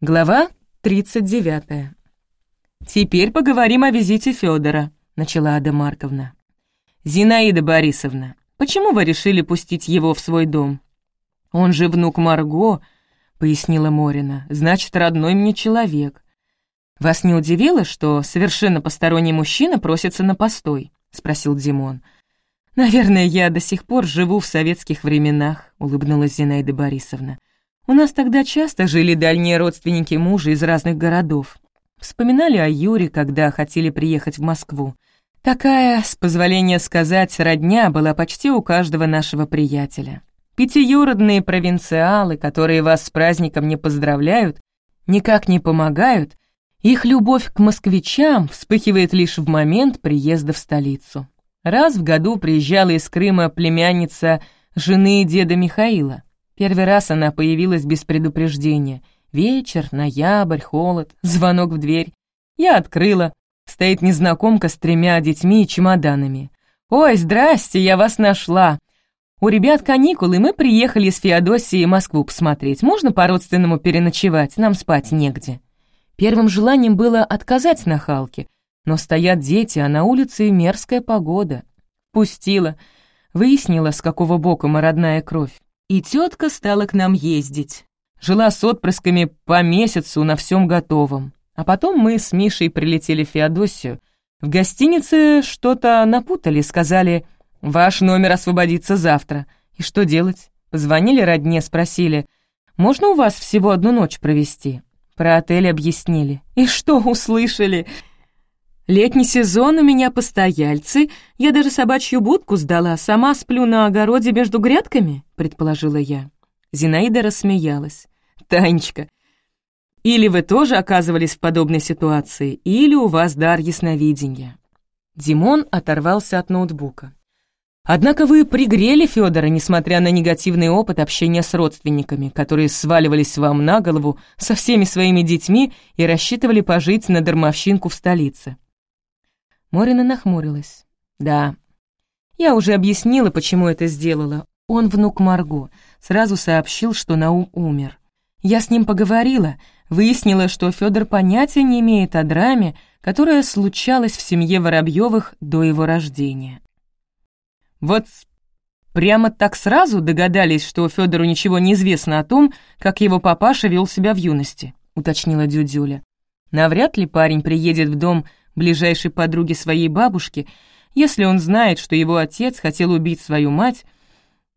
Глава 39. «Теперь поговорим о визите Федора», — начала Ада Марковна. «Зинаида Борисовна, почему вы решили пустить его в свой дом?» «Он же внук Марго», — пояснила Морина, — «значит, родной мне человек». «Вас не удивило, что совершенно посторонний мужчина просится на постой?» — спросил Димон. «Наверное, я до сих пор живу в советских временах», — улыбнулась Зинаида Борисовна. У нас тогда часто жили дальние родственники мужа из разных городов. Вспоминали о Юре, когда хотели приехать в Москву. Такая, с позволения сказать, родня была почти у каждого нашего приятеля. Пятиюродные провинциалы, которые вас с праздником не поздравляют, никак не помогают, их любовь к москвичам вспыхивает лишь в момент приезда в столицу. Раз в году приезжала из Крыма племянница жены деда Михаила. Первый раз она появилась без предупреждения. Вечер, ноябрь, холод, звонок в дверь. Я открыла. Стоит незнакомка с тремя детьми и чемоданами. «Ой, здрасте, я вас нашла!» «У ребят каникулы, мы приехали с Феодосией Москву посмотреть. Можно по-родственному переночевать? Нам спать негде». Первым желанием было отказать нахалке, но стоят дети, а на улице мерзкая погода. Пустила. Выяснила, с какого бока мы родная кровь. И тетка стала к нам ездить. Жила с отпрысками по месяцу на всем готовом. А потом мы с Мишей прилетели в Феодосию. В гостинице что-то напутали, сказали, «Ваш номер освободится завтра». И что делать? Позвонили родне, спросили, «Можно у вас всего одну ночь провести?» Про отель объяснили. И что услышали? Летний сезон у меня постояльцы, я даже собачью будку сдала, сама сплю на огороде между грядками, предположила я. Зинаида рассмеялась. Танечка, или вы тоже оказывались в подобной ситуации, или у вас дар ясновидения. Димон оторвался от ноутбука. Однако вы пригрели Федора, несмотря на негативный опыт общения с родственниками, которые сваливались вам на голову со всеми своими детьми и рассчитывали пожить на дармовщинку в столице. Морина нахмурилась. «Да, я уже объяснила, почему это сделала. Он внук Марго. Сразу сообщил, что Наум умер. Я с ним поговорила, выяснила, что Федор понятия не имеет о драме, которая случалась в семье Воробьевых до его рождения. Вот прямо так сразу догадались, что Федору ничего не известно о том, как его папаша вел себя в юности, уточнила Дюдюля. Навряд ли парень приедет в дом ближайшей подруги своей бабушки, если он знает, что его отец хотел убить свою мать,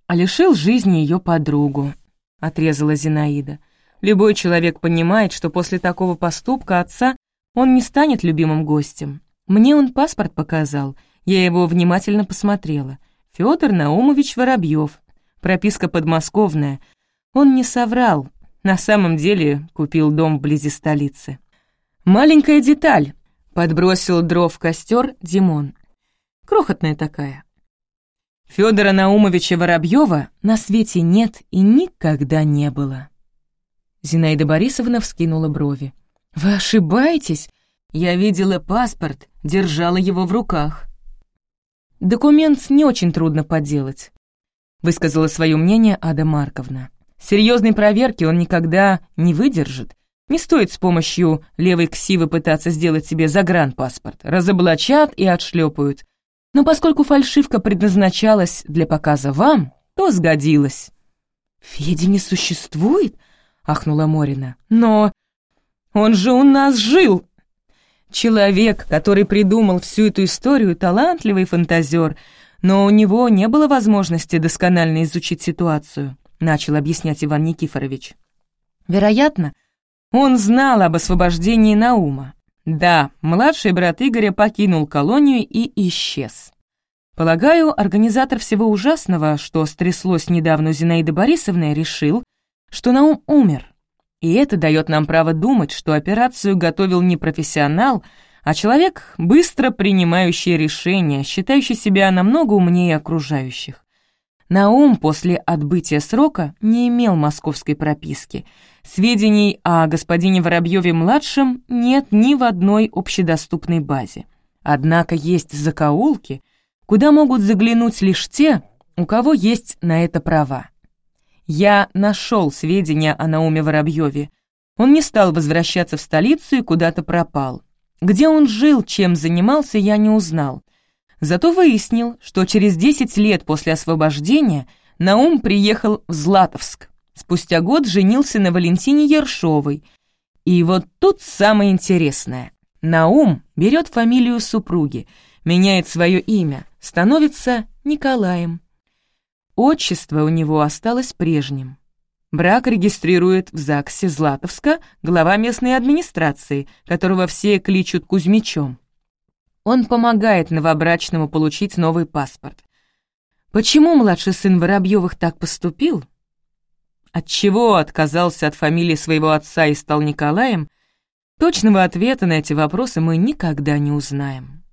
а лишил жизни ее подругу», — отрезала Зинаида. «Любой человек понимает, что после такого поступка отца он не станет любимым гостем. Мне он паспорт показал, я его внимательно посмотрела. Федор Наумович Воробьев, прописка подмосковная. Он не соврал, на самом деле купил дом вблизи столицы. Маленькая деталь, Подбросил дров в костер Димон. Крохотная такая. Федора Наумовича Воробьева на свете нет и никогда не было. Зинаида Борисовна вскинула брови. «Вы ошибаетесь? Я видела паспорт, держала его в руках». «Документ не очень трудно подделать», — высказала свое мнение Ада Марковна. «Серьезной проверки он никогда не выдержит, не стоит с помощью левой ксивы пытаться сделать себе загранпаспорт. Разоблачат и отшлепают. Но поскольку фальшивка предназначалась для показа вам, то сгодилась. «Феди не существует?» — ахнула Морина. «Но он же у нас жил!» Человек, который придумал всю эту историю, талантливый фантазер, но у него не было возможности досконально изучить ситуацию, начал объяснять Иван Никифорович. Вероятно, он знал об освобождении Наума. Да, младший брат Игоря покинул колонию и исчез. Полагаю, организатор всего ужасного, что стряслось недавно у Зинаиды Борисовны, решил, что Наум умер. И это дает нам право думать, что операцию готовил не профессионал, а человек, быстро принимающий решения, считающий себя намного умнее окружающих. Наум после отбытия срока не имел московской прописки. Сведений о господине Воробьеве-младшем нет ни в одной общедоступной базе. Однако есть закоулки, куда могут заглянуть лишь те, у кого есть на это права. Я нашел сведения о Науме Воробьеве. Он не стал возвращаться в столицу и куда-то пропал. Где он жил, чем занимался, я не узнал. Зато выяснил, что через 10 лет после освобождения Наум приехал в Златовск. Спустя год женился на Валентине Ершовой. И вот тут самое интересное. Наум берет фамилию супруги, меняет свое имя, становится Николаем. Отчество у него осталось прежним. Брак регистрирует в ЗАГСе Златовска глава местной администрации, которого все кличут Кузьмичом. Он помогает новобрачному получить новый паспорт. Почему младший сын Воробьевых так поступил? Отчего отказался от фамилии своего отца и стал Николаем? Точного ответа на эти вопросы мы никогда не узнаем.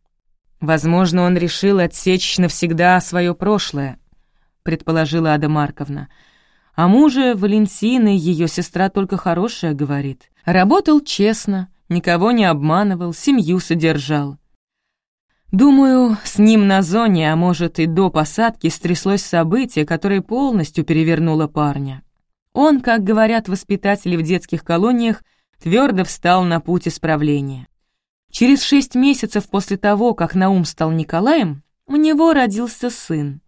Возможно, он решил отсечь навсегда свое прошлое, предположила Ада Марковна. А муже Валентины ее сестра только хорошее говорит. Работал честно, никого не обманывал, семью содержал. Думаю, с ним на зоне, а может и до посадки, стряслось событие, которое полностью перевернуло парня. Он, как говорят воспитатели в детских колониях, твердо встал на путь исправления. Через шесть месяцев после того, как Наум стал Николаем, у него родился сын.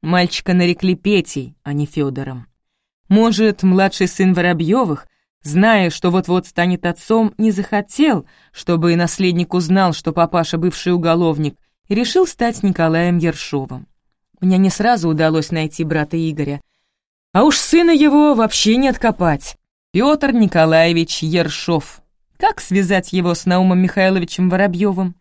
Мальчика нарекли Петей, а не Федором. Может, младший сын Воробьевых, зная, что вот-вот станет отцом, не захотел, чтобы наследник узнал, что папаша бывший уголовник, и решил стать Николаем Ершовым. Мне не сразу удалось найти брата Игоря, а уж сына его вообще не откопать. Петр Николаевич Ершов. Как связать его с Наумом Михайловичем Воробьевым?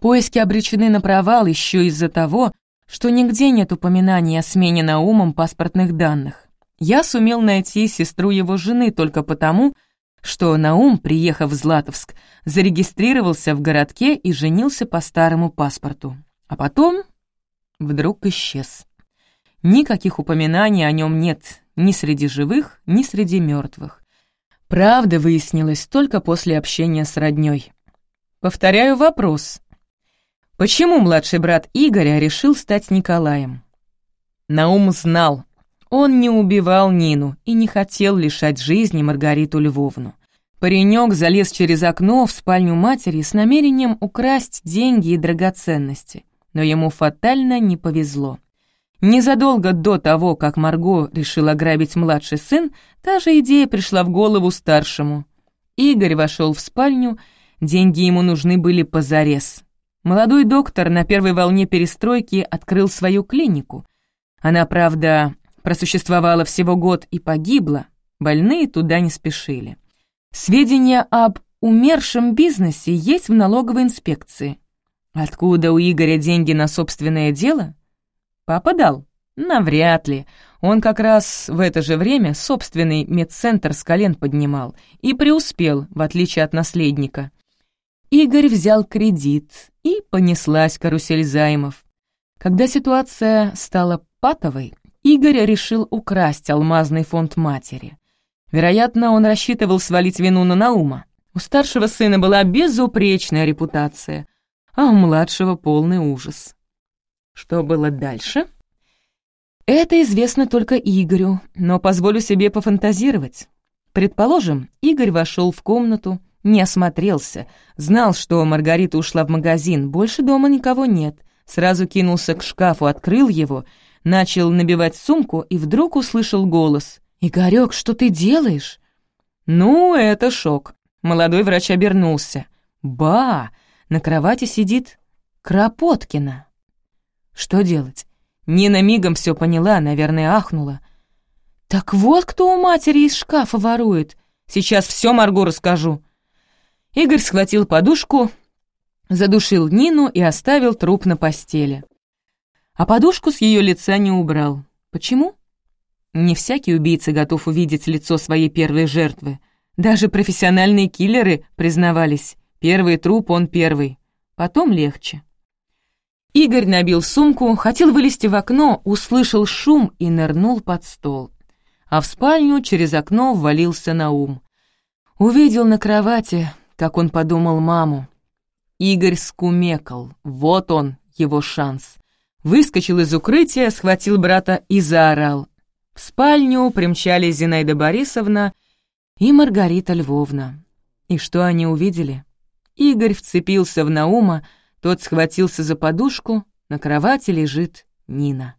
Поиски обречены на провал еще из-за того, что нигде нет упоминаний о смене Наумом паспортных данных. Я сумел найти сестру его жены только потому, что Наум, приехав в Златовск, зарегистрировался в городке и женился по старому паспорту. А потом вдруг исчез. Никаких упоминаний о нем нет ни среди живых, ни среди мертвых. Правда выяснилась только после общения с роднёй. Повторяю вопрос. Почему младший брат Игоря решил стать Николаем? Наум знал, он не убивал Нину и не хотел лишать жизни Маргариту Львовну. Паренек залез через окно в спальню матери с намерением украсть деньги и драгоценности, но ему фатально не повезло. Незадолго до того, как Марго решил ограбить младший сын, та же идея пришла в голову старшему. Игорь вошел в спальню, деньги ему нужны были позарез. Молодой доктор на первой волне перестройки открыл свою клинику. Она, правда, просуществовала всего год и погибла, больные туда не спешили. Сведения об умершем бизнесе есть в налоговой инспекции. Откуда у Игоря деньги на собственное дело? Папа дал? Навряд ли. Он как раз в это же время собственный медцентр с колен поднимал и преуспел, в отличие от наследника. Игорь взял кредит, и понеслась карусель займов. Когда ситуация стала патовой, Игорь решил украсть алмазный фонд матери. Вероятно, он рассчитывал свалить вину на Наума. У старшего сына была безупречная репутация, а у младшего полный ужас. Что было дальше? Это известно только Игорю, но позволю себе пофантазировать. Предположим, Игорь вошел в комнату, не осмотрелся, знал, что Маргарита ушла в магазин, больше дома никого нет, сразу кинулся к шкафу, открыл его — начал набивать сумку и вдруг услышал голос. «Игорёк, что ты делаешь?» Ну, это шок. Молодой врач обернулся. «Ба! На кровати сидит Кропоткина». Что делать? Нина мигом все поняла, наверное, ахнула. «Так вот кто у матери из шкафа ворует. Сейчас все Марго расскажу». Игорь схватил подушку, задушил Нину и оставил труп на постели а подушку с ее лица не убрал. Почему? Не всякий убийца готов увидеть лицо своей первой жертвы. Даже профессиональные киллеры признавались, первый труп он первый, потом легче. Игорь набил сумку, хотел вылезти в окно, услышал шум и нырнул под стол. А в спальню через окно ввалился на ум. Увидел на кровати, как он подумал маму. Игорь скумекал, вот он, его шанс выскочил из укрытия, схватил брата и заорал. В спальню примчались Зинаида Борисовна и Маргарита Львовна. И что они увидели? Игорь вцепился в Наума, тот схватился за подушку, на кровати лежит Нина.